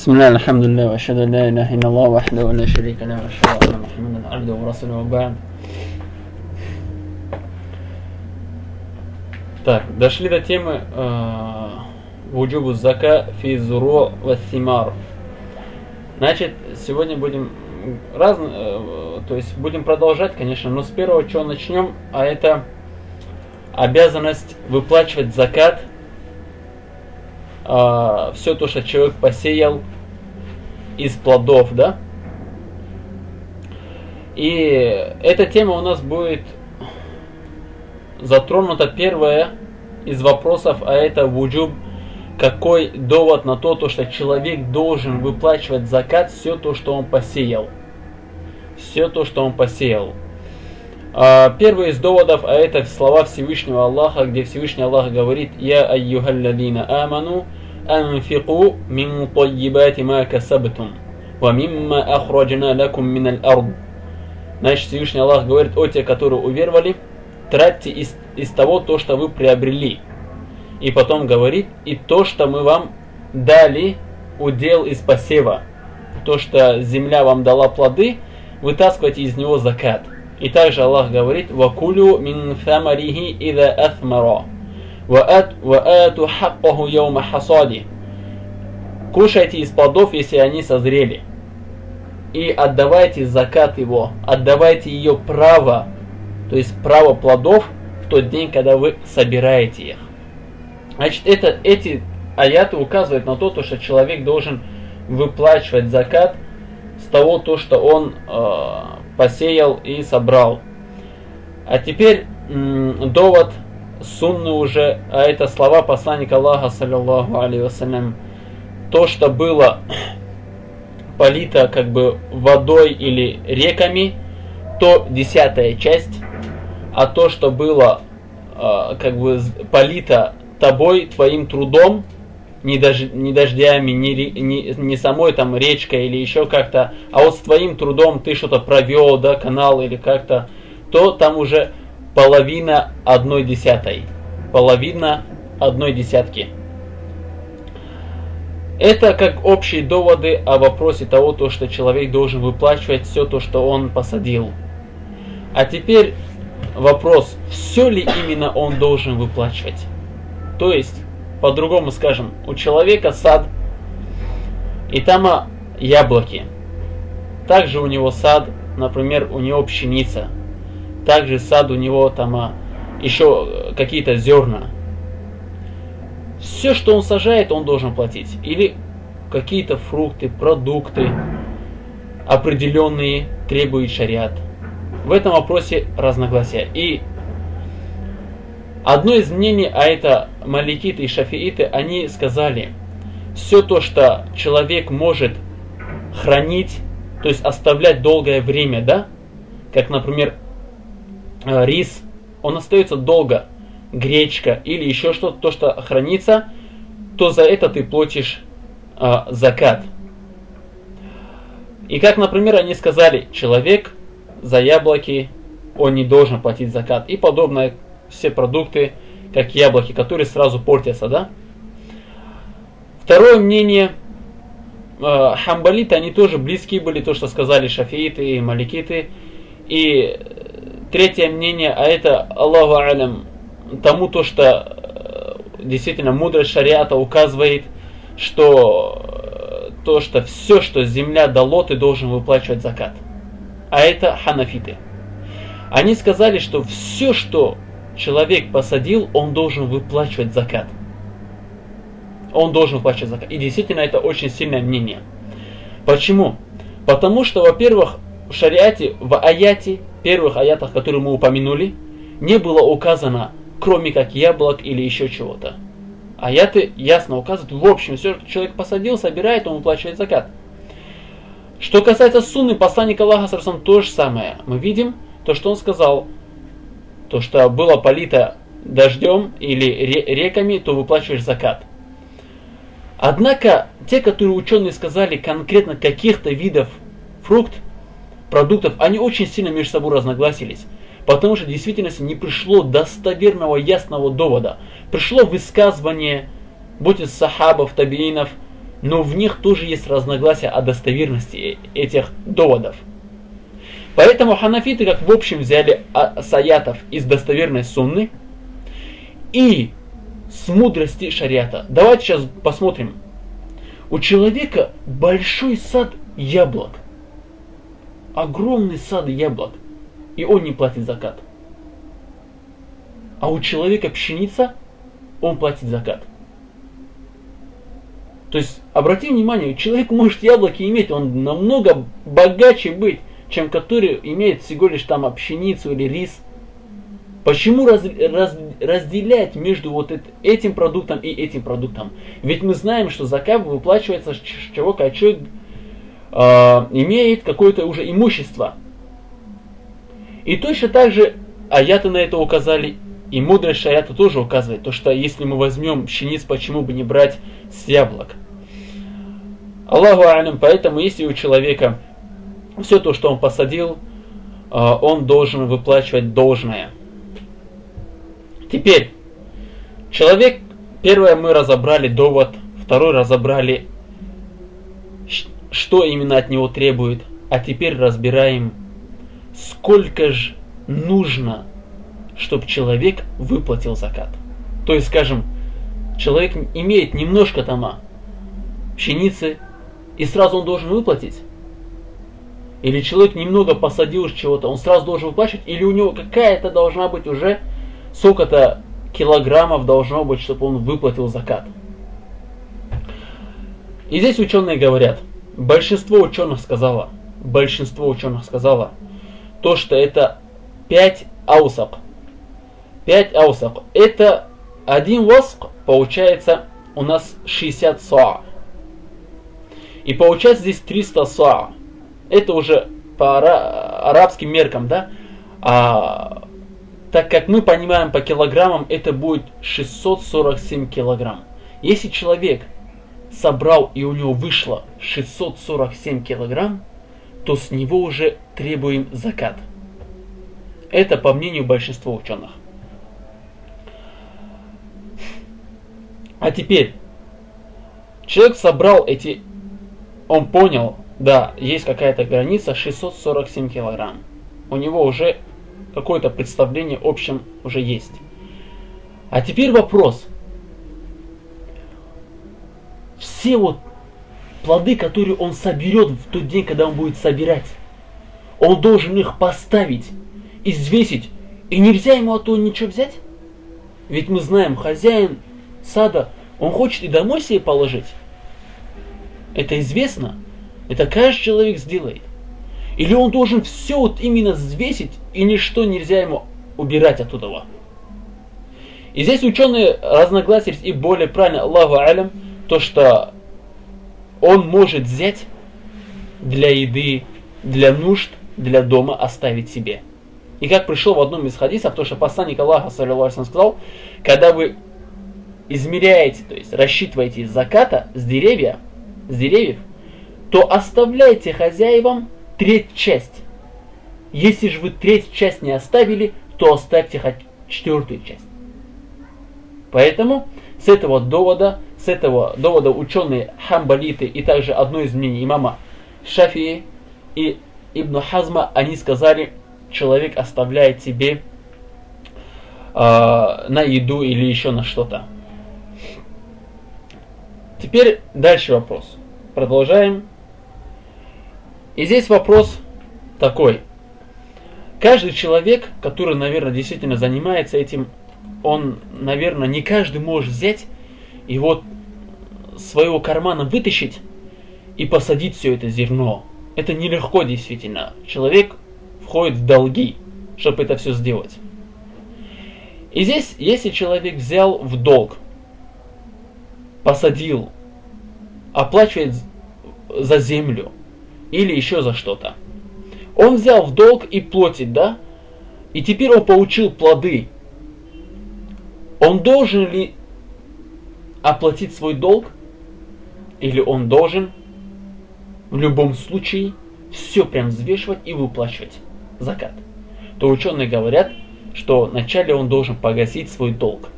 بسم الله الحمد لله وأشهد أن لا إله إلا الله وحده لا شريك له وأشهد أن محمدا عبده ورسوله وبعد Так, дошли до темы э, вуджубу зака фи зуро вассимар. Значит, сегодня будем раз, э, то есть будем продолжать, конечно, но с первого чего начнем, а это обязанность выплачивать закат э, все то, что человек посеял из плодов, да? И эта тема у нас будет затронута первая из вопросов, а это вуджуб, какой довод на то, то, что человек должен выплачивать закат все то, что он посеял. Все то, что он посеял. А, первый из доводов, а это слова Всевышнего Аллаха, где Всевышний Аллах говорит, «Я айюхалладина аману, мин тайибати ма касабтум, ва мимма ахраджна лакум мин аль-ард». Значит, Всевышний Аллах говорит, о те, которые уверовали, тратьте из, из того, то, что вы приобрели. И потом говорит, и то, что мы вам дали удел из посева. То, что земля вам дала плоды, вытаскивайте из него закат. И также Аллах говорит, «Вакулю мин фамарихи ида аthмара, ваату хаккаху яума хасади». Кушайте из плодов, если они созрели. И отдавайте закат его, отдавайте ее право то есть право плодов в тот день, когда вы собираете их. Значит, это, эти аяты указывают на то, что человек должен выплачивать закат с того, то, что он э, посеял и собрал. А теперь довод сунны уже, а это слова посланника Аллаха, саллиллаху вассалям, то, что было полито как бы водой или реками, то десятая часть а то, что было э, как бы полито тобой, твоим трудом, не, дож, не дождями, не, не, не самой там речкой или еще как-то, а вот с твоим трудом ты что-то провел, да, канал или как-то, то там уже половина одной десятой. Половина одной десятки. Это как общие доводы о вопросе того, то, что человек должен выплачивать все то, что он посадил. А теперь вопрос, все ли именно он должен выплачивать. То есть, по-другому скажем, у человека сад, и там яблоки. Также у него сад, например, у него пшеница. Также сад у него там а, еще э, какие-то зерна. Все, что он сажает, он должен платить. Или какие-то фрукты, продукты, определенные требует шариат. В этом вопросе разногласия. И одно из мнений, а это маликиты и шафииты, они сказали, все то, что человек может хранить, то есть оставлять долгое время, да, как, например, рис, он остается долго, гречка или еще что-то, то, что хранится, то за это ты платишь э, закат. И как, например, они сказали, человек за яблоки он не должен платить закат. И подобное все продукты, как яблоки, которые сразу портятся, да? Второе мнение, э, хамбалиты, они тоже близкие были, то, что сказали шафииты и маликиты. И третье мнение, а это Аллаху алям, тому то, что э, действительно мудрость шариата указывает, что э, то, что все, что земля дало, ты должен выплачивать закат а это ханафиты. Они сказали, что все, что человек посадил, он должен выплачивать закат. Он должен выплачивать закат. И действительно, это очень сильное мнение. Почему? Потому что, во-первых, в шариате, в аяте, первых аятах, которые мы упомянули, не было указано, кроме как яблок или еще чего-то. Аяты ясно указывают, в общем, все, что человек посадил, собирает, он выплачивает закат. Что касается сунны, посланник Аллаха Сарсам то же самое. Мы видим то, что он сказал, то, что было полито дождем или реками, то выплачиваешь закат. Однако, те, которые ученые сказали конкретно каких-то видов фрукт, продуктов, они очень сильно между собой разногласились. Потому что в действительности не пришло достоверного ясного довода. Пришло высказывание, будь из сахабов, табиинов, но в них тоже есть разногласия о достоверности этих доводов. Поэтому ханафиты, как в общем, взяли а, саятов из достоверной сунны и с мудрости шариата. Давайте сейчас посмотрим. У человека большой сад яблок. Огромный сад яблок. И он не платит закат. А у человека пшеница, он платит закат. То есть, обратим внимание, человек может яблоки иметь, он намного богаче быть, чем который имеет всего лишь там пшеницу или рис. Почему раз, раз, разделять между вот этим продуктом и этим продуктом? Ведь мы знаем, что закат выплачивается с чего человек имеет какое-то уже имущество. И точно так же аяты на это указали, и мудрость шарята тоже указывает, то что если мы возьмем пшениц, почему бы не брать с яблок? Аллаху алям, поэтому если у человека все то, что он посадил, а, он должен выплачивать должное. Теперь, человек, первое мы разобрали довод, второй разобрали, что именно от него требует, а теперь разбираем, сколько же нужно, чтобы человек выплатил закат. То есть, скажем, человек имеет немножко тома пшеницы, и сразу он должен выплатить? Или человек немного посадил чего-то, он сразу должен выплачивать? Или у него какая-то должна быть уже сколько-то килограммов должно быть, чтобы он выплатил закат? И здесь ученые говорят, большинство ученых сказало, большинство ученых сказало, то, что это 5 аусак. 5 аусак. Это один воск, получается, у нас 60 саа. И получается здесь 300 са. Это уже по арабским меркам, да? А, так как мы понимаем по килограммам, это будет 647 килограмм. Если человек собрал и у него вышло 647 килограмм, то с него уже требуем закат. Это по мнению большинства ученых. А теперь, человек собрал эти он понял, да, есть какая-то граница 647 килограмм. У него уже какое-то представление общем уже есть. А теперь вопрос. Все вот плоды, которые он соберет в тот день, когда он будет собирать, он должен их поставить, извесить, и нельзя ему оттуда ничего взять? Ведь мы знаем, хозяин сада, он хочет и домой себе положить. Это известно. Это каждый человек сделает. Или он должен все вот именно взвесить, и ничто нельзя ему убирать оттуда. И здесь ученые разногласились, и более правильно, Аллаху алям, то, что он может взять для еды, для нужд, для дома оставить себе. И как пришел в одном из хадисов, то, что посланник Аллаха, саллиллаху сказал, когда вы измеряете, то есть рассчитываете из заката с деревья, с деревьев, то оставляйте хозяевам треть часть. Если же вы треть часть не оставили, то оставьте хоть четвертую часть. Поэтому с этого довода, с этого довода ученые хамбалиты и также одно из мнений имама Шафии и Ибн Хазма, они сказали, человек оставляет себе э, на еду или еще на что-то. Теперь дальше вопрос. Продолжаем. И здесь вопрос такой. Каждый человек, который, наверное, действительно занимается этим, он, наверное, не каждый может взять и вот своего кармана вытащить и посадить все это зерно. Это нелегко действительно. Человек входит в долги, чтобы это все сделать. И здесь, если человек взял в долг, посадил оплачивает за землю или еще за что-то. Он взял в долг и платит, да? И теперь он получил плоды. Он должен ли оплатить свой долг? Или он должен в любом случае все прям взвешивать и выплачивать закат? То ученые говорят, что вначале он должен погасить свой долг.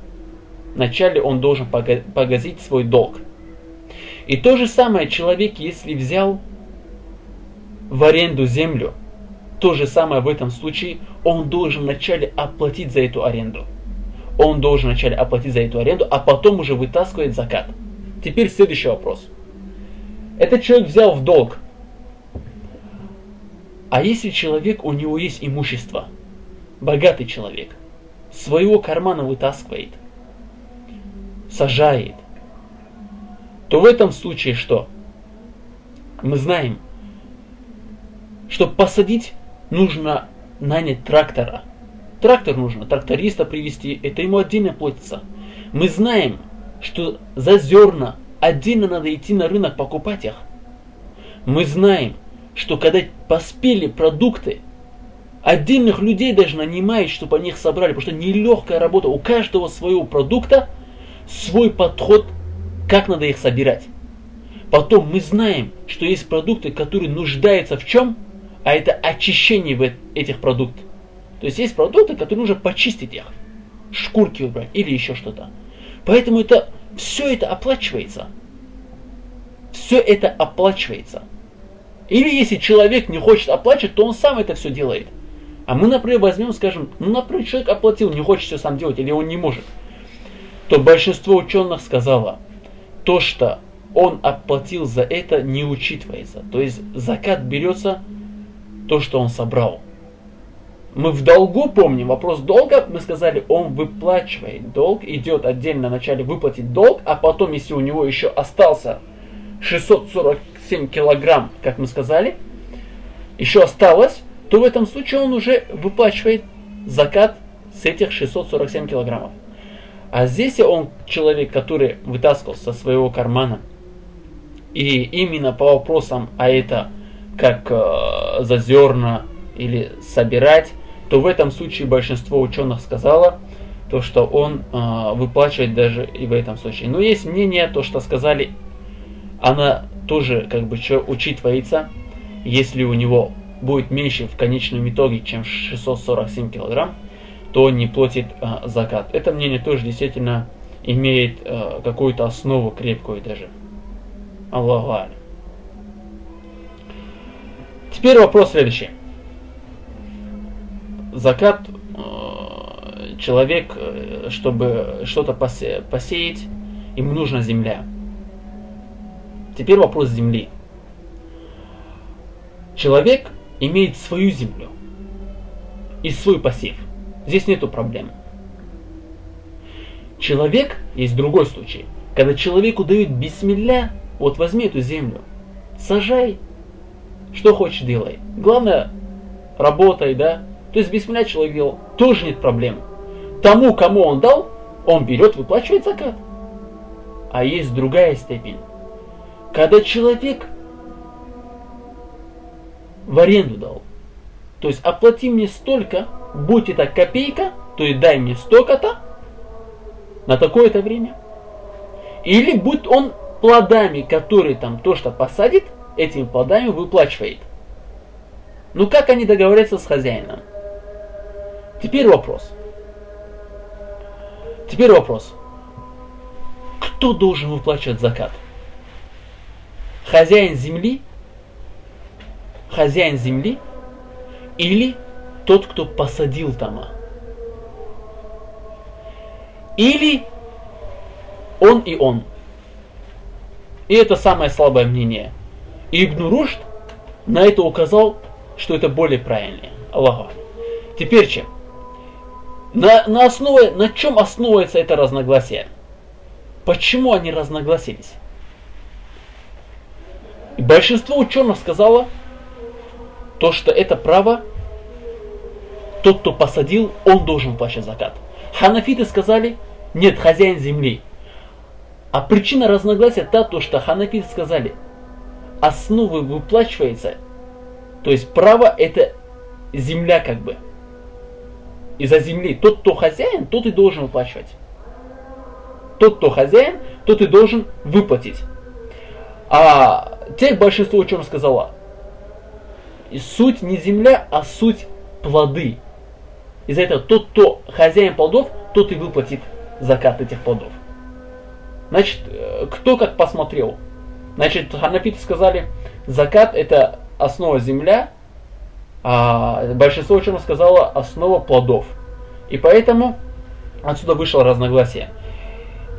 Вначале он должен погасить свой долг. И то же самое человек, если взял в аренду землю, то же самое в этом случае, он должен вначале оплатить за эту аренду. Он должен вначале оплатить за эту аренду, а потом уже вытаскивает закат. Теперь следующий вопрос. Этот человек взял в долг. А если человек, у него есть имущество, богатый человек, своего кармана вытаскивает, сажает, то в этом случае что? Мы знаем, что посадить нужно нанять трактора. Трактор нужно, тракториста привести, это ему отдельно платится. Мы знаем, что за зерна отдельно надо идти на рынок покупать их. Мы знаем, что когда поспели продукты, отдельных людей даже нанимают, чтобы они их собрали, потому что нелегкая работа. У каждого своего продукта свой подход, как надо их собирать. Потом мы знаем, что есть продукты, которые нуждаются в чем? А это очищение этих продуктах. То есть есть продукты, которые нужно почистить их, шкурки убрать или еще что-то. Поэтому это все это оплачивается. Все это оплачивается. Или если человек не хочет оплачивать, то он сам это все делает. А мы, например, возьмем, скажем, ну, например, человек оплатил, не хочет все сам делать, или он не может. То большинство ученых сказало, то, что он оплатил за это, не учитывается. То есть закат берется то, что он собрал. Мы в долгу помним, вопрос долга, мы сказали, он выплачивает долг, идет отдельно вначале выплатить долг, а потом, если у него еще остался 647 килограмм, как мы сказали, еще осталось, то в этом случае он уже выплачивает закат с этих 647 килограммов. А здесь он человек, который вытаскивал со своего кармана, и именно по вопросам, а это как э, за зерна или собирать, то в этом случае большинство ученых сказало, то, что он э, выплачивает даже и в этом случае. Но есть мнение, то, что сказали, она тоже как бы что учитывается, если у него будет меньше в конечном итоге, чем 647 килограмм, то он не платит э, закат. Это мнение тоже действительно имеет э, какую-то основу крепкую даже. Аллаху Теперь вопрос следующий закат э, человек, э, чтобы что-то посе, посеять, ему нужна земля. Теперь вопрос земли. Человек имеет свою землю и свой посев. Здесь нету проблем. Человек, есть другой случай, когда человеку дают бисмилля, вот возьми эту землю, сажай, что хочешь делай. Главное, работай, да, то есть бисмилля человек делал, тоже нет проблем. Тому, кому он дал, он берет, выплачивает закат. А есть другая степень. Когда человек в аренду дал, то есть оплати мне столько, будь это копейка, то есть дай мне столько-то на такое-то время. Или будь он плодами, которые там то, что посадит, этими плодами выплачивает. Ну как они договорятся с хозяином? Теперь вопрос. Теперь вопрос. Кто должен выплачивать закат? Хозяин земли? Хозяин земли? Или тот, кто посадил там? Или он и он? И это самое слабое мнение. Ибн Рушд на это указал, что это более правильнее. Аллаху. Теперь чем? На, на, основе, на чем основывается это разногласие? Почему они разногласились? Большинство ученых сказало, то, что это право, тот, кто посадил, он должен платить закат. Ханафиты сказали, нет, хозяин земли. А причина разногласия та, то, что ханафиты сказали, основы выплачивается, то есть право это земля как бы из-за земли. Тот, кто хозяин, тот и должен выплачивать. Тот, кто хозяин, тот и должен выплатить. А тех большинство ученых сказала, и суть не земля, а суть плоды. Из-за этого тот, кто хозяин плодов, тот и выплатит закат этих плодов. Значит, э, кто как посмотрел. Значит, ханафиты сказали, закат это основа земля, а большинство ученых сказало основа плодов. И поэтому отсюда вышло разногласие.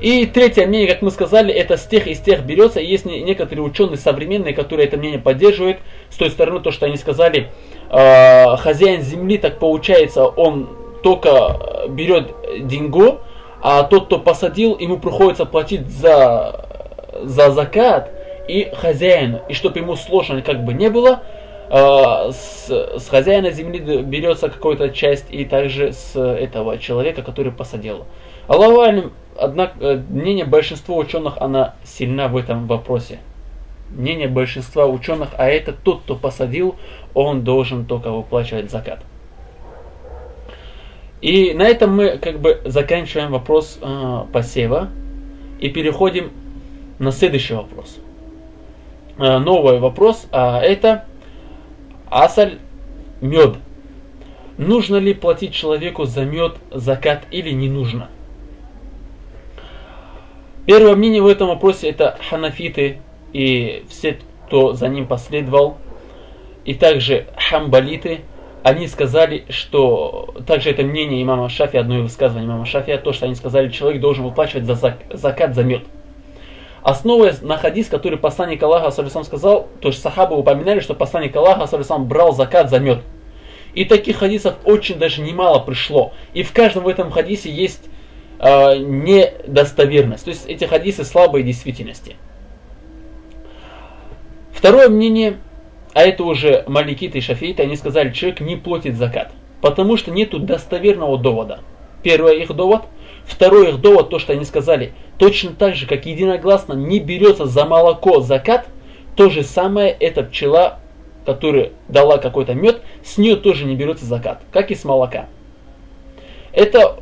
И третье мнение, как мы сказали, это с тех и с тех берется. И есть некоторые ученые современные, которые это мнение поддерживают. С той стороны, то, что они сказали, э, хозяин земли, так получается, он только берет деньгу, а тот, кто посадил, ему приходится платить за, за закат и хозяину. И чтобы ему сложно как бы не было, э, с, с хозяина земли берется какая-то часть и также с этого человека, который посадил. Аллаху однако, э, мнение большинства ученых, она сильна в этом вопросе. Мнение большинства ученых, а это тот, кто посадил, он должен только выплачивать закат. И на этом мы как бы заканчиваем вопрос э, посева и переходим на следующий вопрос. Э, новый вопрос, а это асаль мед. Нужно ли платить человеку за мед закат или не нужно? Первое мнение в этом вопросе это ханафиты и все, кто за ним последовал, и также хамбалиты, они сказали, что также это мнение имама Шафи, одно из высказываний имама Шафи, то, что они сказали, человек должен выплачивать за зак, закат за мед. Основываясь на хадис, который посланник Аллаха Салисам сказал, то есть сахабы упоминали, что посланник Аллаха Салисам брал закат за мед. И таких хадисов очень даже немало пришло. И в каждом в этом хадисе есть э, недостоверность. То есть эти хадисы слабые действительности. Второе мнение, а это уже маликиты и шафииты, они сказали, человек не платит закат, потому что нету достоверного довода. Первый их довод. Второй их довод, то, что они сказали, точно так же, как единогласно не берется за молоко закат, то же самое эта пчела, которая дала какой-то мед, с нее тоже не берется закат, как и с молока. Это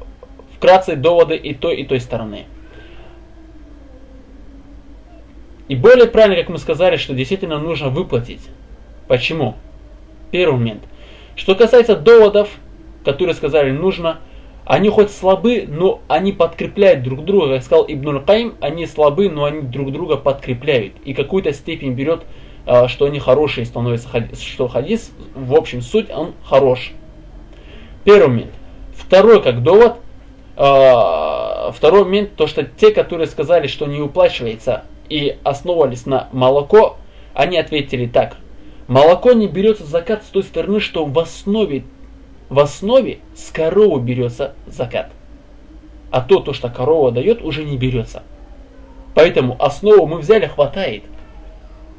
вкратце доводы и той, и той стороны. И более правильно, как мы сказали, что действительно нужно выплатить. Почему? Первый момент. Что касается доводов, которые сказали нужно, они хоть слабы, но они подкрепляют друг друга. Как сказал Ибн Каим, они слабы, но они друг друга подкрепляют. И какую-то степень берет, а, что они хорошие становятся, что хадис, в общем, суть, он хорош. Первый момент. Второй, как довод – а, второй момент, то что те, которые сказали, что не уплачивается и основывались на молоко, они ответили так. Молоко не берется закат с той стороны, что в основе, в основе с коровы берется закат. А то, то, что корова дает, уже не берется. Поэтому основу мы взяли, хватает.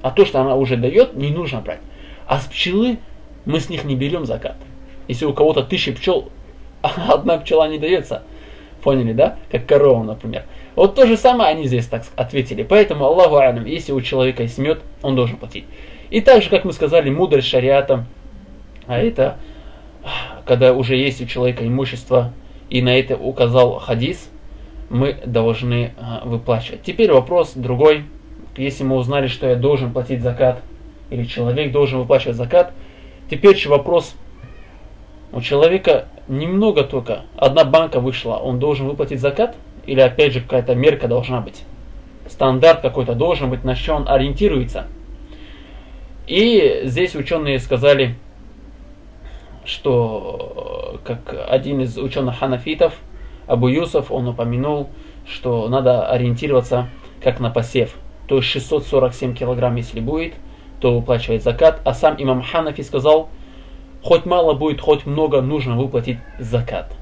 А то, что она уже дает, не нужно брать. А с пчелы мы с них не берем закат. Если у кого-то тысячи пчел, одна пчела не дается, Поняли, да? Как корова, например. Вот то же самое они здесь так ответили. Поэтому Аллаху алям, если у человека есть мед, он должен платить. И также, как мы сказали, мудрость шариата, а это, когда уже есть у человека имущество, и на это указал хадис, мы должны а, выплачивать. Теперь вопрос другой. Если мы узнали, что я должен платить закат, или человек должен выплачивать закат, теперь еще вопрос, у человека немного только, одна банка вышла, он должен выплатить закат? Или опять же какая-то мерка должна быть? Стандарт какой-то должен быть, на что он ориентируется. И здесь ученые сказали, что как один из ученых ханафитов, Абу Юсов, он упомянул, что надо ориентироваться как на посев. То есть 647 килограмм, если будет, то выплачивает закат. А сам имам Ханафи сказал – Хоть мало будет, хоть много, нужно выплатить закат.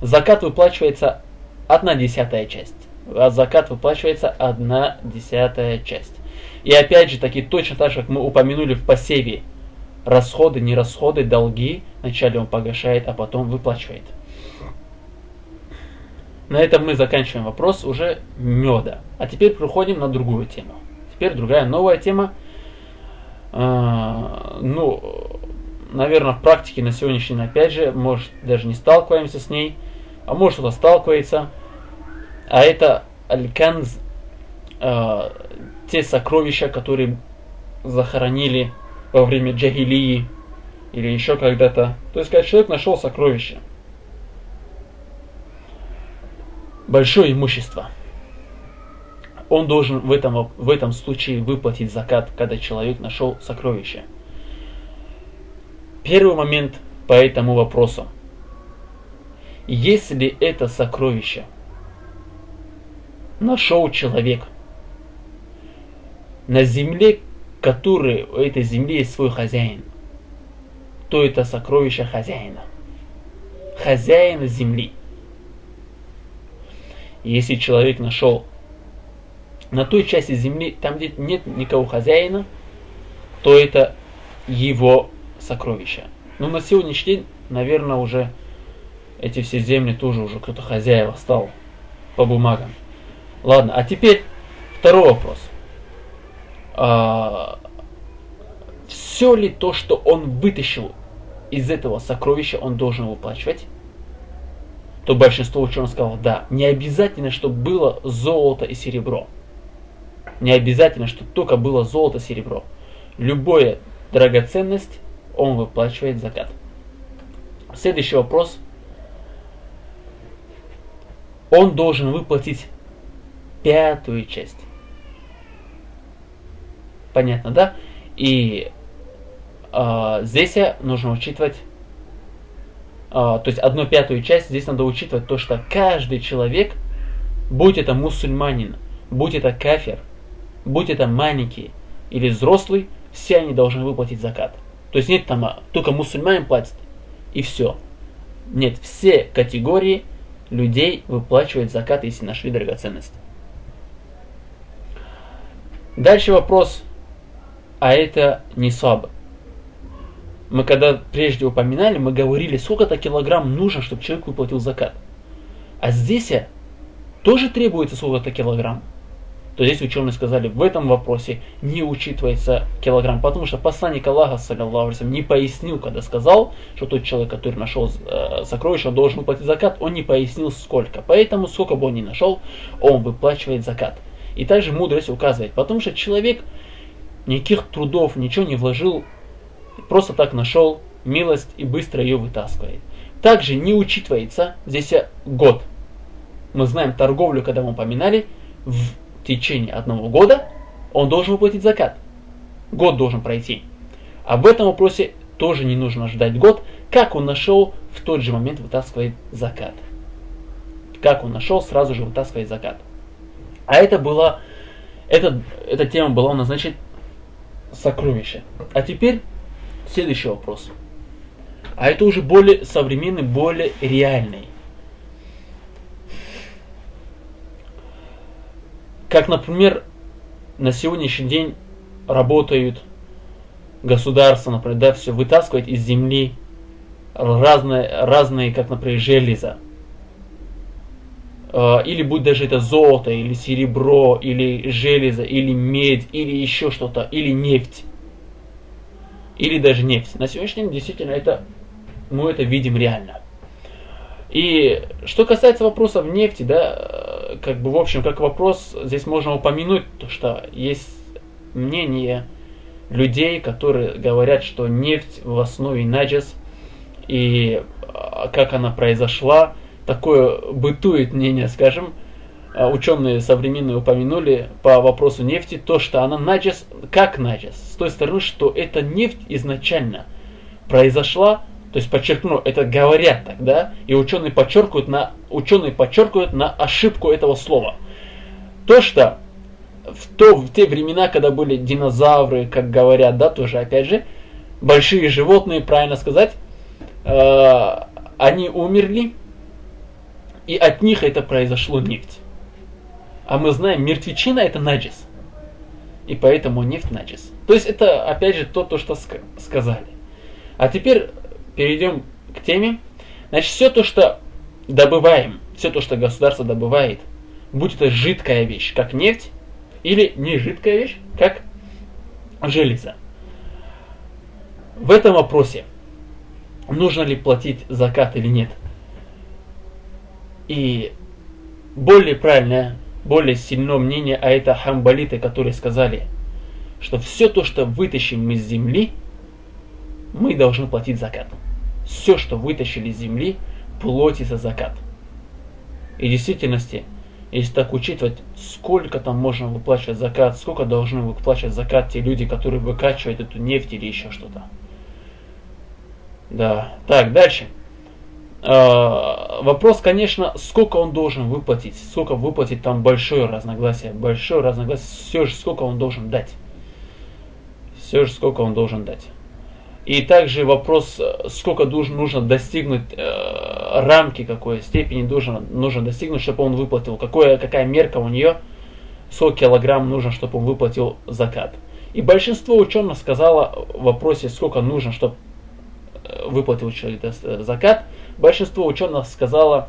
Закат выплачивается одна десятая часть. А закат выплачивается одна десятая часть. И опять же таки, точно так же, как мы упомянули в посеве, расходы, не расходы, долги, вначале он погашает, а потом выплачивает. На этом мы заканчиваем вопрос уже меда. А теперь проходим на другую тему. Теперь другая новая тема. А, ну, наверное, в практике на сегодняшний день, опять же, может, даже не сталкиваемся с ней, а может, кто-то сталкивается. А это альканз, э, те сокровища, которые захоронили во время джагилии или еще когда-то. То есть, когда человек нашел сокровище, большое имущество. он должен в этом, в этом случае выплатить закат, когда человек нашел сокровище. Первый момент по этому вопросу. Если это сокровище нашел человек на земле, который у этой земли есть свой хозяин, то это сокровище хозяина. Хозяина земли. Если человек нашел на той части земли, там где нет никого хозяина, то это его сокровище. Но на сегодняшний день, наверное, уже эти все земли тоже уже кто-то хозяева стал по бумагам. Ладно, а теперь второй вопрос. А, все ли то, что он вытащил из этого сокровища, он должен выплачивать? То большинство ученых сказало, да, не обязательно, чтобы было золото и серебро. Не обязательно, чтобы только было золото и серебро. Любая драгоценность он выплачивает закат. Следующий вопрос. Он должен выплатить пятую часть. Понятно, да? И э, здесь нужно учитывать, э, то есть одну пятую часть, здесь надо учитывать то, что каждый человек, будь это мусульманин, будь это кафир, будь это маленький или взрослый, все они должны выплатить закат. То есть нет там, а, только мусульманин платит, и все. Нет, все категории людей выплачивают закат, если нашли драгоценность. Дальше вопрос, а это не слабо. Мы когда прежде упоминали, мы говорили, сколько-то килограмм нужно, чтобы человек выплатил закат. А здесь тоже требуется сколько-то килограмм то здесь ученые сказали, в этом вопросе не учитывается килограмм, потому что посланник Аллаха, саллиллаху не пояснил, когда сказал, что тот человек, который нашел э, сокровище, он должен выплатить закат, он не пояснил сколько. Поэтому, сколько бы он ни нашел, он выплачивает закат. И также мудрость указывает, потому что человек никаких трудов, ничего не вложил, просто так нашел милость и быстро ее вытаскивает. Также не учитывается здесь год. Мы знаем торговлю, когда мы упоминали, в течение одного года он должен выплатить закат. Год должен пройти. А в этом вопросе тоже не нужно ждать год, как он нашел, в тот же момент вытаскивает закат. Как он нашел, сразу же вытаскивает закат. А это была, это, эта тема была у нас, значит, сокровище. А теперь следующий вопрос. А это уже более современный, более реальный. Как, например, на сегодняшний день работают государства, например, да, все вытаскивать из земли разные, разные как, например, железа. А, или будь даже это золото, или серебро, или железо, или медь, или еще что-то, или нефть. Или даже нефть. На сегодняшний день действительно это, мы это видим реально. И что касается вопросов нефти, да, как бы в общем, как вопрос, здесь можно упомянуть, то, что есть мнение людей, которые говорят, что нефть в основе наджес, и а, как она произошла, такое бытует мнение, скажем, а, ученые современные упомянули по вопросу нефти, то, что она наджес, как наджес, с той стороны, что эта нефть изначально произошла то есть подчеркну, это говорят так, да, и ученые подчеркивают на, ученые подчеркивают на ошибку этого слова. То, что в, то, в те времена, когда были динозавры, как говорят, да, тоже опять же, большие животные, правильно сказать, э, они умерли, и от них это произошло нефть. А мы знаем, мертвечина это наджис. И поэтому нефть наджис. То есть это опять же то, то что сказали. А теперь перейдем к теме. Значит, все то, что добываем, все то, что государство добывает, будь это жидкая вещь, как нефть, или не жидкая вещь, как железо. В этом вопросе, нужно ли платить закат или нет. И более правильное, более сильное мнение, а это хамбалиты, которые сказали, что все то, что вытащим из земли, мы должны платить закат все, что вытащили из земли, плоти за закат. И в действительности, если так учитывать, сколько там можно выплачивать закат, сколько должны выплачивать закат те люди, которые выкачивают эту нефть или еще что-то. Да. Так, дальше. Э, вопрос, конечно, сколько он должен выплатить, сколько выплатить там большое разногласие, большое разногласие, все же сколько он должен дать. Все же сколько он должен дать. И также вопрос, сколько должен, нужно достигнуть э, рамки, какой степени должен, нужно достигнуть, чтобы он выплатил, какое, какая мерка у нее, сколько килограмм нужно, чтобы он выплатил закат. И большинство ученых сказало в вопросе, сколько нужно, чтобы э, выплатил человек закат, большинство ученых сказало,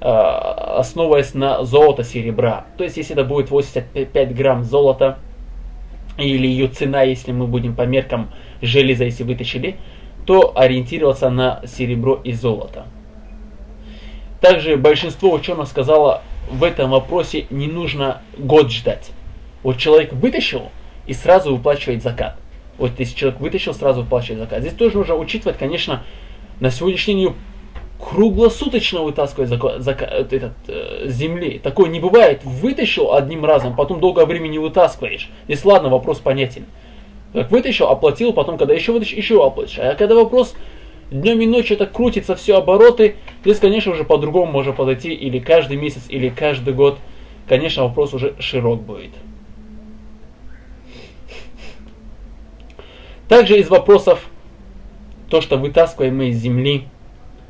э, основываясь на золото серебра. То есть, если это будет 85 грамм золота, или ее цена, если мы будем по меркам железа, если вытащили, то ориентироваться на серебро и золото. Также большинство ученых сказало, в этом вопросе не нужно год ждать. Вот человек вытащил и сразу выплачивает закат. Вот если человек вытащил, сразу выплачивает закат. Здесь тоже нужно учитывать, конечно, на сегодняшний день круглосуточно вытаскивать зака, зака, этот, э, земли. Такое не бывает. Вытащил одним разом, потом долгое время не вытаскиваешь. Здесь ладно, вопрос понятен. Как вытащил, оплатил, потом, когда еще вытащил, еще оплатишь. А когда вопрос днем и ночью это крутится, все обороты, здесь, конечно, уже по-другому можно подойти или каждый месяц, или каждый год. Конечно, вопрос уже широк будет. Также из вопросов, то, что вытаскиваем мы из земли,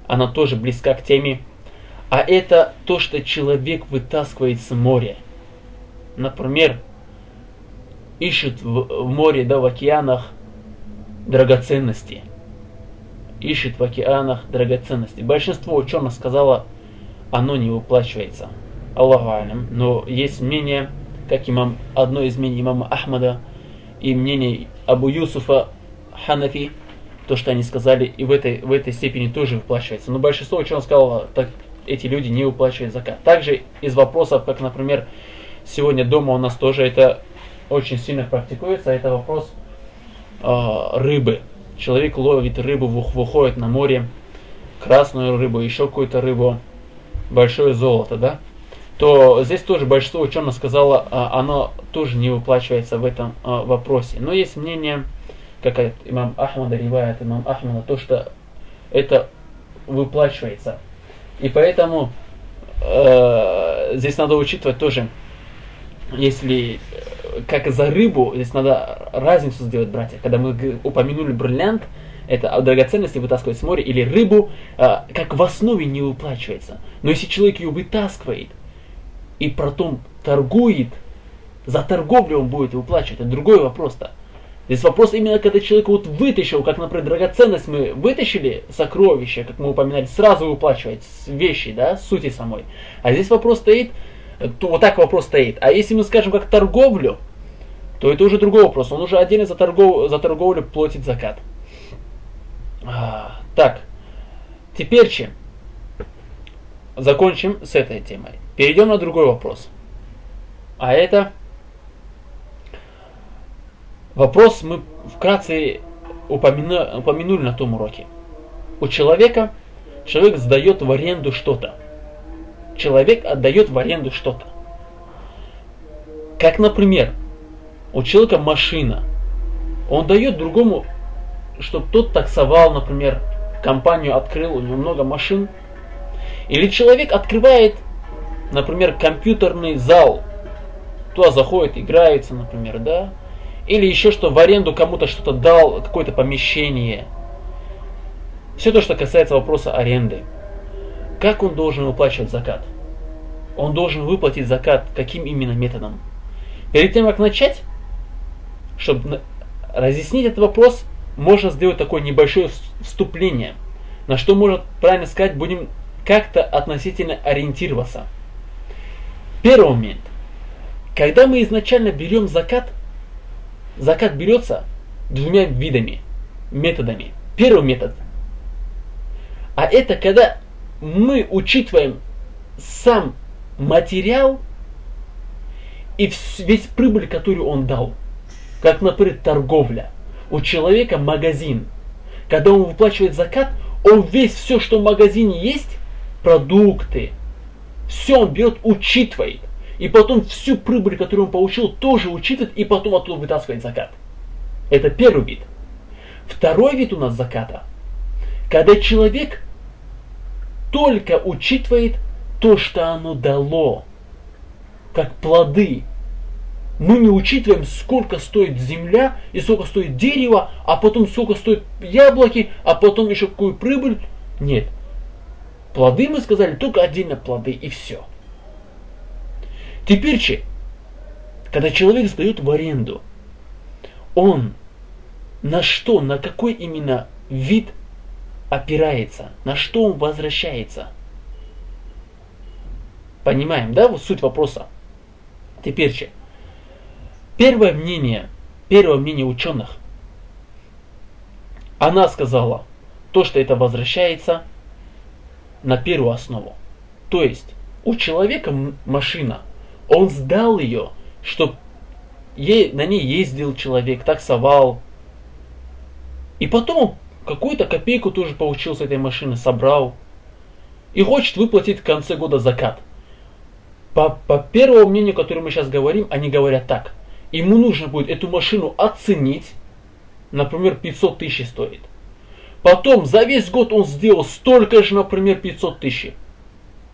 она тоже близка к теме. А это то, что человек вытаскивает с моря. Например, ищут в, море, да, в океанах драгоценности. Ищут в океанах драгоценности. Большинство ученых сказало, оно не выплачивается. Аллаху алям. Но есть мнение, как имам, одно из мнений имама Ахмада и мнение Абу Юсуфа Ханафи, то, что они сказали, и в этой, в этой степени тоже выплачивается. Но большинство ученых сказало, так эти люди не выплачивают закат. Также из вопросов, как, например, сегодня дома у нас тоже это очень сильно практикуется, это вопрос э, рыбы. Человек ловит рыбу, выходит на море, красную рыбу, еще какую-то рыбу, большое золото, да? то здесь тоже большинство ученых сказало, а, оно тоже не выплачивается в этом а, вопросе. Но есть мнение, как имам Ахмада ривает, имам Ахмада, то, что это выплачивается. И поэтому э, здесь надо учитывать тоже, если как за рыбу, здесь надо разницу сделать, братья. Когда мы упомянули бриллиант, это драгоценности вытаскивать с моря, или рыбу, э, как в основе не выплачивается. Но если человек ее вытаскивает и потом торгует, за торговлю он будет выплачивать, это другой вопрос-то. Здесь вопрос именно, когда человек вот вытащил, как, например, драгоценность мы вытащили, сокровище, как мы упоминали, сразу выплачивать вещи, да, сути самой. А здесь вопрос стоит, то вот так вопрос стоит. А если мы скажем как торговлю, то это уже другой вопрос. Он уже отдельно за, торгов, за торговлю платит закат. А, так, теперь чем? Закончим с этой темой. Перейдем на другой вопрос. А это Вопрос мы вкратце упомяну, упомянули на том уроке. У человека, человек сдает в аренду что-то. Человек отдает в аренду что-то. Как, например, у человека машина. Он дает другому, чтобы тот таксовал, например, компанию открыл, у него много машин. Или человек открывает, например, компьютерный зал. Туда заходит, играется, например, да, или еще что, в аренду кому-то что-то дал, какое-то помещение. Все то, что касается вопроса аренды. Как он должен выплачивать закат? Он должен выплатить закат каким именно методом? Перед тем, как начать, чтобы разъяснить этот вопрос, можно сделать такое небольшое вступление. На что можно правильно сказать, будем как-то относительно ориентироваться. Первый момент. Когда мы изначально берем закат, Закат берется двумя видами, методами. Первый метод. А это когда мы учитываем сам материал и весь прибыль, которую он дал. Как, например, торговля. У человека магазин. Когда он выплачивает закат, он весь все, что в магазине есть, продукты, Все он берет, учитывает. И потом всю прибыль, которую он получил, тоже учитывает, и потом оттуда вытаскивает закат. Это первый вид. Второй вид у нас заката. Когда человек только учитывает то, что оно дало, как плоды. Мы не учитываем, сколько стоит земля и сколько стоит дерево, а потом сколько стоит яблоки, а потом еще какую прибыль. Нет. Плоды мы сказали только отдельно плоды и все. Теперь че, когда человек сдает в аренду, он на что, на какой именно вид опирается, на что он возвращается. Понимаем, да, вот суть вопроса. Теперь че. Первое мнение, первое мнение ученых, она сказала, то, что это возвращается на первую основу. То есть, у человека машина, он сдал ее, чтобы на ней ездил человек, таксовал. И потом какую-то копейку тоже получил с этой машины, собрал. И хочет выплатить в конце года закат. По, по первому мнению, которое мы сейчас говорим, они говорят так. Ему нужно будет эту машину оценить, например, 500 тысяч стоит. Потом за весь год он сделал столько же, например, 500 тысяч.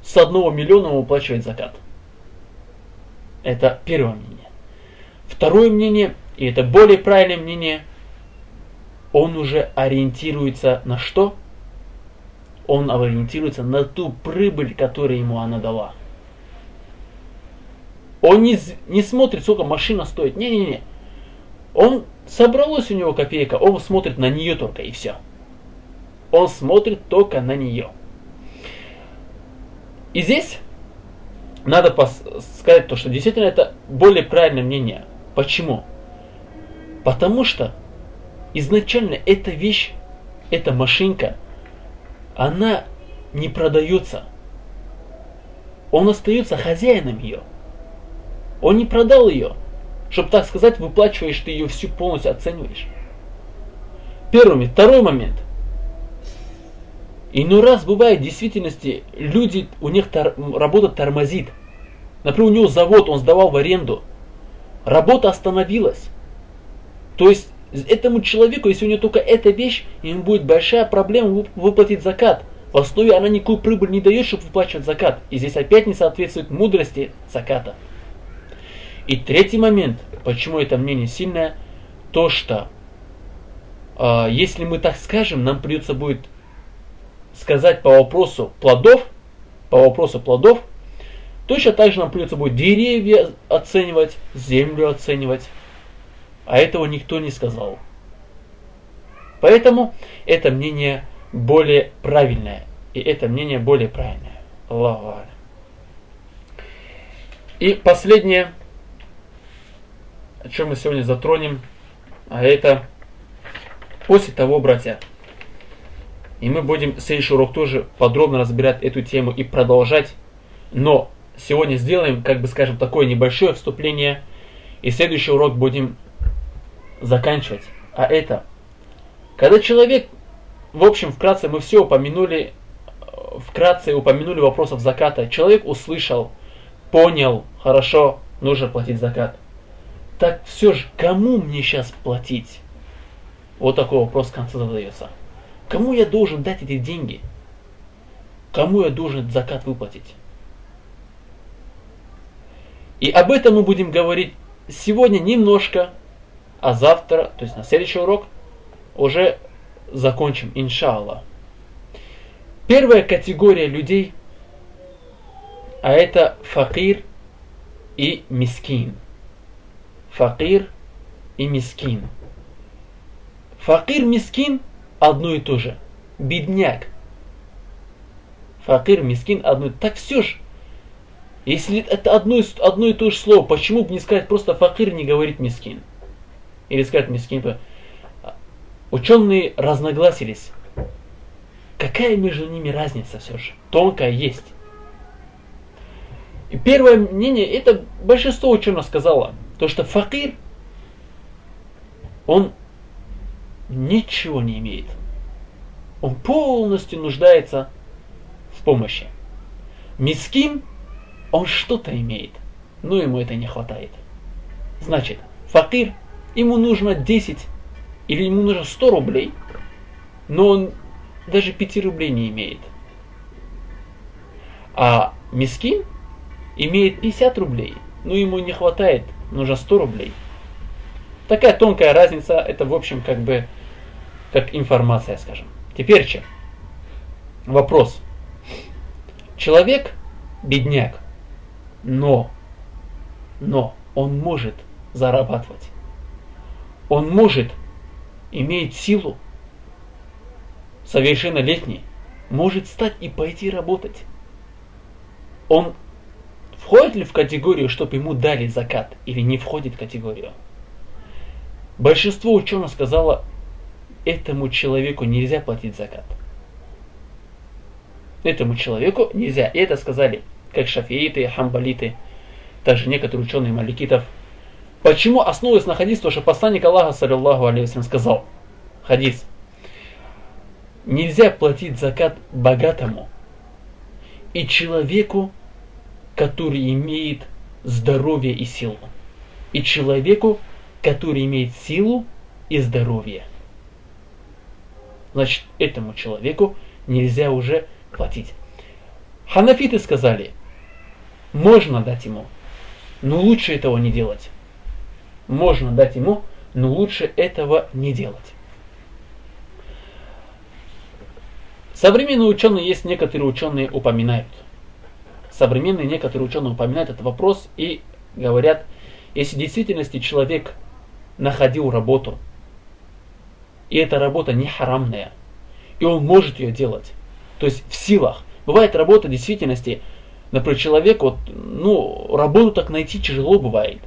С одного миллиона он выплачивает закат. Это первое мнение. Второе мнение, и это более правильное мнение – он уже ориентируется на что? Он ориентируется на ту прибыль, которую ему она дала. Он не, не смотрит, сколько машина стоит. Не-не-не. Он собралось у него копейка, он смотрит на нее только и все. Он смотрит только на нее. И здесь надо сказать то, что действительно это более правильное мнение. Почему? Потому что изначально эта вещь, эта машинка, она не продается. Он остается хозяином ее. Он не продал ее. Чтобы так сказать, выплачиваешь ты ее всю полностью оцениваешь. Первый момент. Второй момент. Иной раз бывает в действительности, люди, у них тор, работа тормозит. Например, у него завод, он сдавал в аренду. Работа остановилась. То есть Этому человеку, если у него только эта вещь, ему будет большая проблема выплатить закат. В основе она никакую прибыль не дает, чтобы выплачивать закат. И здесь опять не соответствует мудрости заката. И третий момент, почему это мнение сильное, то что э, если мы так скажем, нам придется будет сказать по вопросу плодов, по вопросу плодов, точно так же нам придется будет деревья оценивать, землю оценивать, а этого никто не сказал. Поэтому это мнение более правильное. И это мнение более правильное. Аллаху И последнее, о чем мы сегодня затронем, а это после того, братья, и мы будем следующий урок тоже подробно разбирать эту тему и продолжать. Но сегодня сделаем, как бы скажем, такое небольшое вступление. И следующий урок будем заканчивать. А это, когда человек, в общем, вкратце мы все упомянули, вкратце упомянули вопросов заката. Человек услышал, понял, хорошо, нужно платить закат. Так все же, кому мне сейчас платить? Вот такой вопрос в конце задается. Кому я должен дать эти деньги? Кому я должен закат выплатить? И об этом мы будем говорить сегодня немножко, а завтра, то есть на следующий урок, уже закончим, иншаллах. Первая категория людей, а это فقير и مسكين. فقير и مسكين. فقير, مسكين одно и то же. Бедняк. فقير, مسكين одно и. Так все же. Если это одно, одно и то же слово, почему бы не сказать просто فقير, не говорить مسكين? или сказать мискин. Ученые разногласились. Какая между ними разница все же? Тонкая есть. И первое мнение, это большинство ученых сказало, то что факир, он ничего не имеет. Он полностью нуждается в помощи. Мискин, он что-то имеет, но ему это не хватает. Значит, факир, ему нужно 10 или ему нужно 100 рублей, но он даже 5 рублей не имеет. А мискин имеет 50 рублей, но ему не хватает, нужно 100 рублей. Такая тонкая разница, это в общем как бы как информация, скажем. Теперь че? Вопрос. Человек бедняк, но, но он может зарабатывать. Он может иметь силу, совершеннолетний, может стать и пойти работать. Он входит ли в категорию, чтобы ему дали закат, или не входит в категорию? Большинство ученых сказало, этому человеку нельзя платить закат. Этому человеку нельзя. И это сказали как шафииты, хамбалиты, также некоторые ученые маликитов. Почему основываясь на хадис, то что посланник Аллаха, саллиллаху алейхи сказал, хадис, нельзя платить закат богатому и человеку, который имеет здоровье и силу. И человеку, который имеет силу и здоровье. Значит, этому человеку нельзя уже платить. Ханафиты сказали, можно дать ему, но лучше этого не делать. Можно дать ему, но лучше этого не делать. Современные ученые, есть некоторые ученые упоминают. Современные некоторые ученые упоминают этот вопрос и говорят, если в действительности человек находил работу, и эта работа не харамная, и он может ее делать, то есть в силах. Бывает работа в действительности, например, человек, вот, ну, работу так найти тяжело бывает.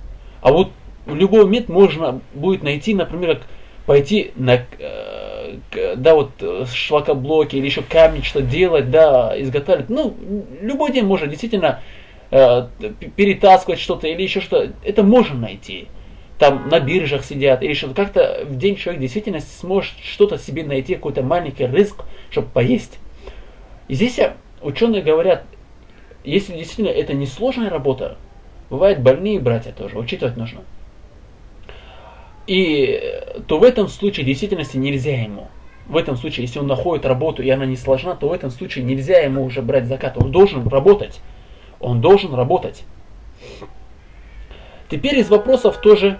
А вот в любой момент можно будет найти, например, как пойти на, э, да, вот шлакоблоки или еще камни что делать, да, изготавливать. Ну, любой день можно действительно э, перетаскивать что-то или еще что. Это можно найти там на биржах сидят, или что-то. Как-то в день человек действительно сможет что-то себе найти, какой-то маленький риск, чтобы поесть. И здесь ученые говорят, если действительно это не сложная работа, бывают больные братья тоже, учитывать нужно. И то в этом случае в действительности нельзя ему. В этом случае, если он находит работу и она не сложна, то в этом случае нельзя ему уже брать закат. Он должен работать. Он должен работать. Теперь из вопросов тоже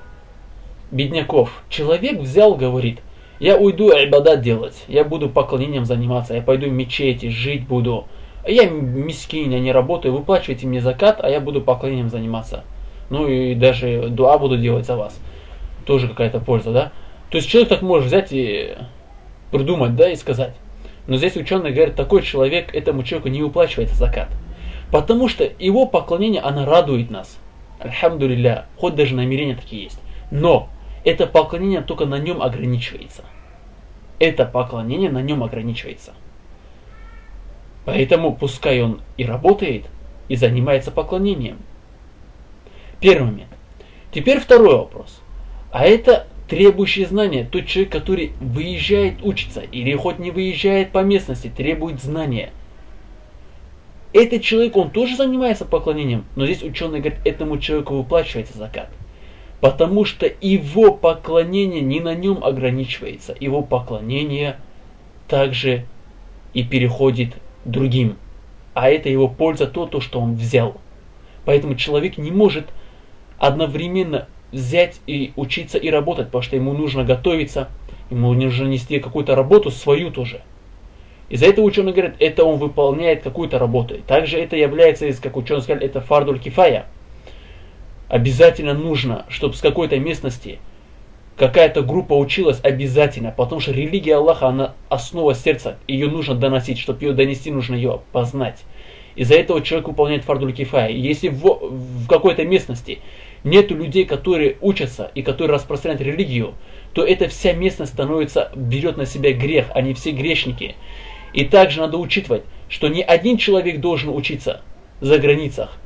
бедняков. Человек взял, говорит, я уйду айбадат делать, я буду поклонением заниматься, я пойду в мечети, жить буду. Я мискин, я не работаю, выплачивайте мне закат, а я буду поклонением заниматься. Ну и даже дуа буду делать за вас. Тоже какая-то польза, да? То есть человек так может взять и придумать, да, и сказать. Но здесь ученые говорят, такой человек этому человеку не выплачивается закат. Потому что его поклонение, оно радует нас. Альхамдулилля, хоть даже намерения такие есть. Но это поклонение только на нем ограничивается. Это поклонение на нем ограничивается. Поэтому пускай он и работает, и занимается поклонением. Первый момент. Теперь второй вопрос. А это требующий знания. Тот человек, который выезжает учиться, или хоть не выезжает по местности, требует знания – этот человек, он тоже занимается поклонением, но здесь ученые говорят, этому человеку выплачивается закат. Потому что его поклонение не на нем ограничивается, его поклонение также и переходит другим. А это его польза то, то, что он взял. Поэтому человек не может одновременно взять и учиться и работать, потому что ему нужно готовиться, ему нужно нести какую-то работу свою тоже – из-за этого ученые говорят, это он выполняет какую-то работу. Также это является, как ученые сказали, это фардуль кифая. Обязательно нужно, чтобы с какой-то местности какая-то группа училась обязательно, потому что религия Аллаха, она основа сердца, ее нужно доносить, чтобы ее донести, нужно ее познать. Из-за этого человек выполняет фардуль кифая. Если в, в какой-то местности нет людей, которые учатся и которые распространяют религию, то эта вся местность становится, берет на себя грех, они все грешники. И также надо учитывать, что не один человек должен учиться за границах.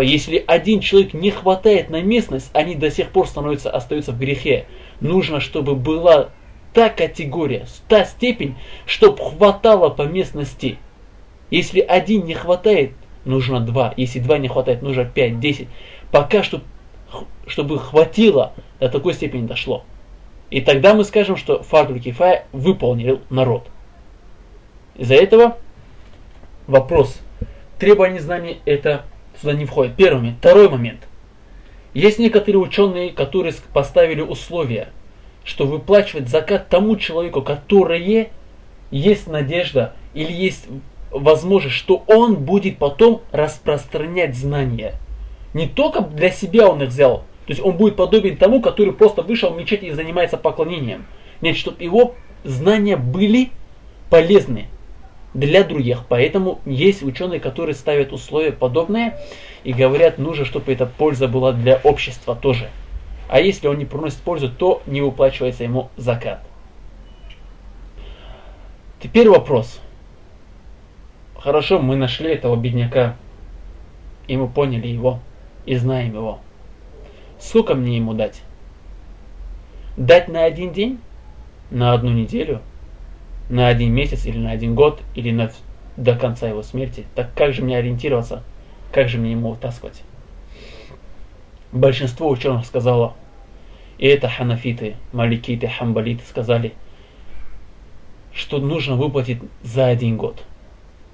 Если один человек не хватает на местность, они до сих пор становятся, остаются в грехе. Нужно, чтобы была та категория, та степень, чтобы хватало по местности. Если один не хватает, нужно два. Если два не хватает, нужно пять, десять. Пока, чтобы, чтобы хватило, до такой степени дошло. И тогда мы скажем, что фарду кифая выполнил народ. Из-за этого вопрос. Требование знаний это сюда не входит. Первый момент. Второй момент. Есть некоторые ученые, которые поставили условия, что выплачивать закат тому человеку, которое есть надежда или есть возможность, что он будет потом распространять знания. Не только для себя он их взял, то есть он будет подобен тому, который просто вышел в мечеть и занимается поклонением. Нет, чтобы его знания были полезны для других. Поэтому есть ученые, которые ставят условия подобные и говорят, нужно, чтобы эта польза была для общества тоже. А если он не приносит пользу, то не выплачивается ему закат. Теперь вопрос. Хорошо, мы нашли этого бедняка, и мы поняли его, и знаем его. Сколько мне ему дать? Дать на один день? На одну неделю? На один месяц или на один год? Или на, до конца его смерти? Так как же мне ориентироваться? Как же мне ему вытаскивать? Большинство ученых сказало, и это ханафиты, маликиты, хамбалиты сказали, что нужно выплатить за один год.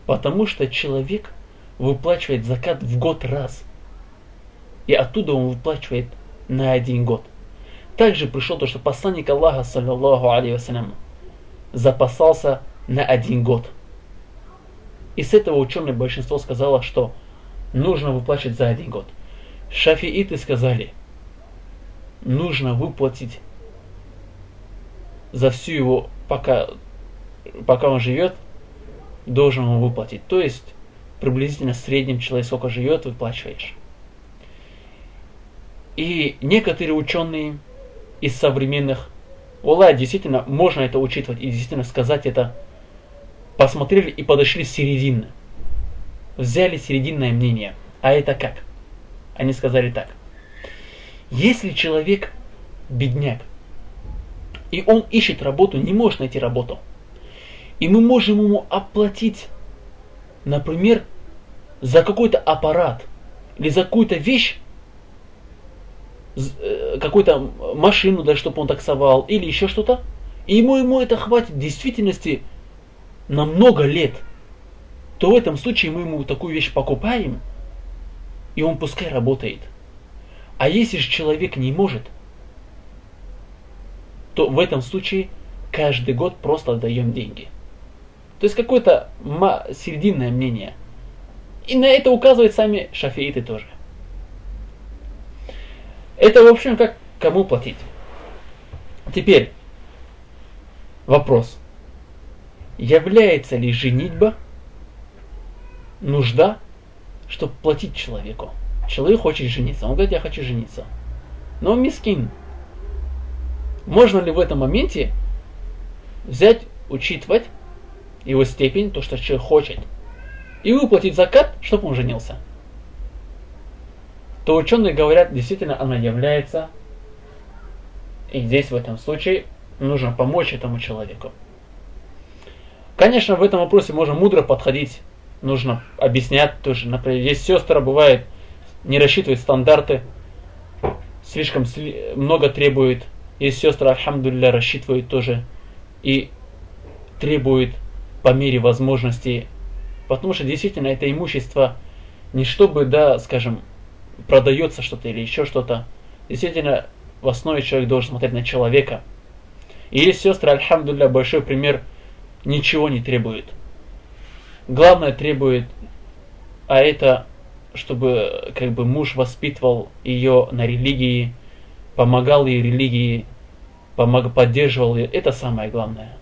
Потому что человек выплачивает закат в год раз. И оттуда он выплачивает на один год. Также пришел то, что посланник Аллаха, саллиллаху алейхи запасался на один год. И с этого ученое большинство сказало, что нужно выплачивать за один год. Шафииты сказали, нужно выплатить за всю его, пока, пока он живет, должен он выплатить. То есть, приблизительно в среднем человек сколько живет, выплачиваешь. И некоторые ученые из современных, Аллах, действительно, можно это учитывать и действительно сказать это, посмотрели и подошли серединно. Взяли серединное мнение. А это как? Они сказали так. Если человек бедняк, и он ищет работу, не может найти работу, и мы можем ему оплатить, например, за какой-то аппарат или за какую-то вещь, какую-то машину, да, чтобы он таксовал, или еще что-то, и ему, ему это хватит в действительности на много лет, то в этом случае мы ему такую вещь покупаем, и он пускай работает. А если же человек не может, то в этом случае каждый год просто отдаем деньги. То есть какое-то серединное мнение. И на это указывают сами шафеиты тоже. Это, в общем, как кому платить. Теперь вопрос. Является ли женитьба нужда, чтобы платить человеку? Человек хочет жениться. Он говорит, я хочу жениться. Но он мискин. Можно ли в этом моменте взять, учитывать его степень, то, что человек хочет, и выплатить закат, чтобы он женился? То ученые говорят, действительно она является, и здесь в этом случае нужно помочь этому человеку. Конечно, в этом вопросе можно мудро подходить, нужно объяснять тоже. Например, есть сестра, бывает, не рассчитывает стандарты, слишком много требует. Есть сестры, альхамдулилля, рассчитывают тоже и требует по мере возможностей. Потому что действительно это имущество не чтобы, да, скажем, продается что-то или еще что-то. Действительно, в основе человек должен смотреть на человека. И есть сестры, альхамдулля, большой пример, ничего не требует. Главное требует, а это, чтобы как бы муж воспитывал ее на религии, помогал ей религии, помог, поддерживал ее. Это самое главное.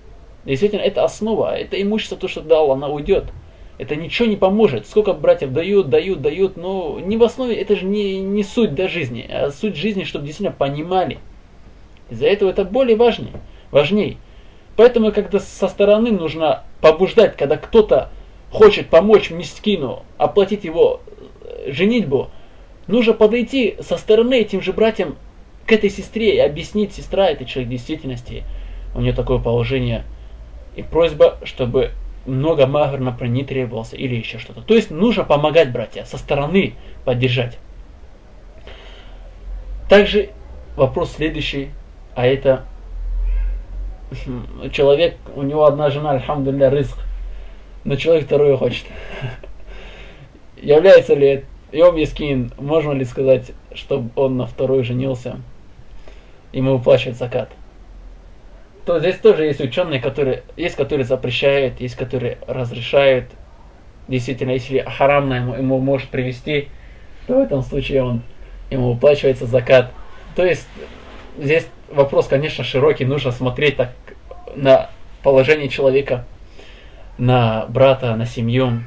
Действительно, это основа, это имущество, то, что дал, она уйдет. Это ничего не поможет. Сколько братьев дают, дают, дают, но не в основе, это же не, не суть до жизни, а суть жизни, чтобы действительно понимали. Из-за этого это более важнее, важней. Поэтому, когда со стороны нужно побуждать, когда кто-то хочет помочь мискину, оплатить его э, женитьбу, нужно подойти со стороны этим же братьям к этой сестре и объяснить, сестра, это человек в действительности, у нее такое положение. И просьба, чтобы много магр, например, не требовался или еще что-то. То есть нужно помогать, братья, со стороны поддержать. Также вопрос следующий, а это человек, у него одна жена, альхамдулля, риск, но человек вторую хочет. Является ли Йом Искин, можно ли сказать, чтобы он на второй женился, ему выплачивать закат? То здесь тоже есть ученые, которые, есть которые запрещают, есть которые разрешают. Действительно, если харамно ему, ему может привести, то в этом случае он, ему выплачивается закат. То есть здесь вопрос, конечно, широкий, нужно смотреть так на положение человека, на брата, на семью.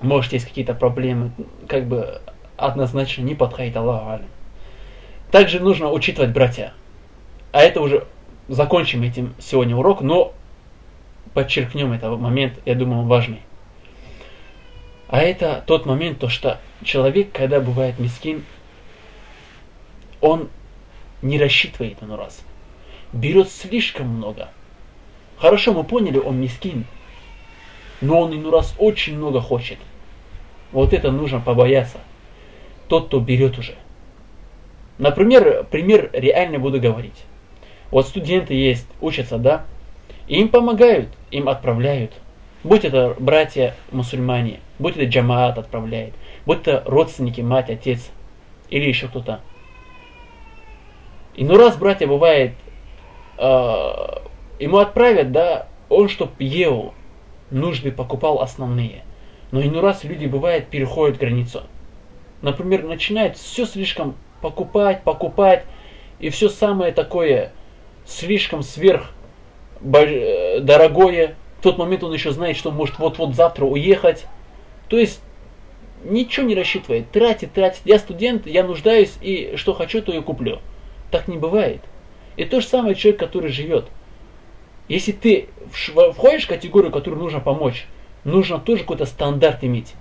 Может, есть какие-то проблемы, как бы однозначно не подходит Аллаху Также нужно учитывать братья. А это уже закончим этим сегодня урок, но подчеркнем этот момент, я думаю, важный. А это тот момент, то что человек, когда бывает мискин, он не рассчитывает он раз. Берет слишком много. Хорошо, мы поняли, он мискин. Но он иной раз очень много хочет. Вот это нужно побояться. Тот, кто берет уже. Например, пример реально буду говорить. Вот студенты есть, учатся, да? И им помогают, им отправляют. Будь это братья мусульмане, будь это джамаат отправляет, будь это родственники, мать, отец или еще кто-то. И ну раз братья бывает, э, ему отправят, да, он чтоб ел, нужды покупал основные. Но иной раз люди, бывает, переходят границу. Например, начинают все слишком покупать, покупать, и все самое такое слишком сверх э, дорогое. В тот момент он еще знает, что может вот-вот завтра уехать. То есть ничего не рассчитывает, тратит, тратит. Я студент, я нуждаюсь, и что хочу, то и куплю. Так не бывает. И то же самое человек, который живет. Если ты входишь в категорию, которой нужно помочь, нужно тоже какой-то стандарт иметь.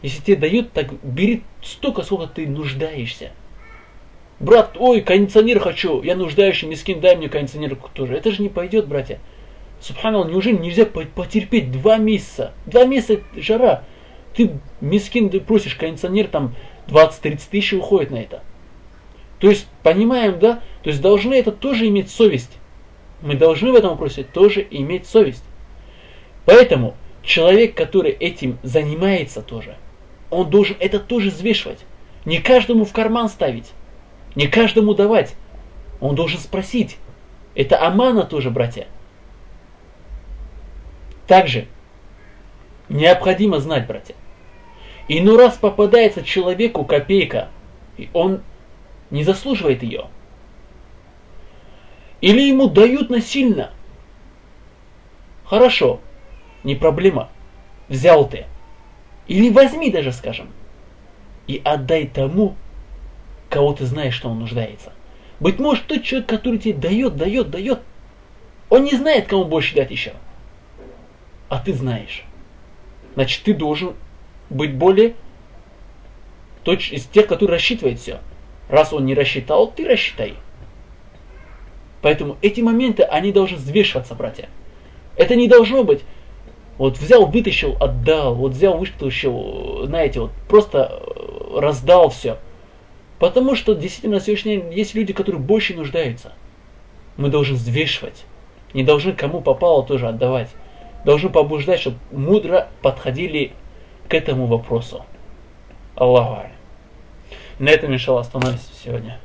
Если тебе дают, так бери столько, сколько ты нуждаешься. Брат, ой, кондиционер хочу, я нуждающий, мискин, дай мне кондиционер тоже. Это же не пойдет, братья. Субханаллах, неужели нельзя потерпеть два месяца? Два месяца жара. Ты, мискин, ты просишь кондиционер, там 20-30 тысяч уходит на это. То есть, понимаем, да? То есть, должны это тоже иметь совесть. Мы должны в этом вопросе тоже иметь совесть. Поэтому, человек, который этим занимается тоже, он должен это тоже взвешивать. Не каждому в карман ставить. Не каждому давать. Он должен спросить. Это амана тоже, братья. Также необходимо знать, братья. Иной раз попадается человеку копейка, и он не заслуживает ее. Или ему дают насильно. Хорошо, не проблема. Взял ты. Или возьми даже, скажем, и отдай тому, кого ты знаешь, что он нуждается. Быть может, тот человек, который тебе дает, дает, дает, он не знает, кому больше дать еще. А ты знаешь. Значит, ты должен быть более точ из тех, которые рассчитывают все. Раз он не рассчитал, ты рассчитай. Поэтому эти моменты, они должны взвешиваться, братья. Это не должно быть, вот взял, вытащил, отдал, вот взял, вытащил, знаете, вот просто раздал все. Потому что действительно на сегодняшний день есть люди, которые больше нуждаются. Мы должны взвешивать. Не должны кому попало тоже отдавать. Должны побуждать, чтобы мудро подходили к этому вопросу. Аллаху На этом, иншаллах, остановимся сегодня.